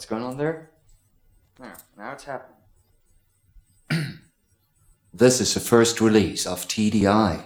What's going on there? Now, now it's happening. This is the first release of TDI.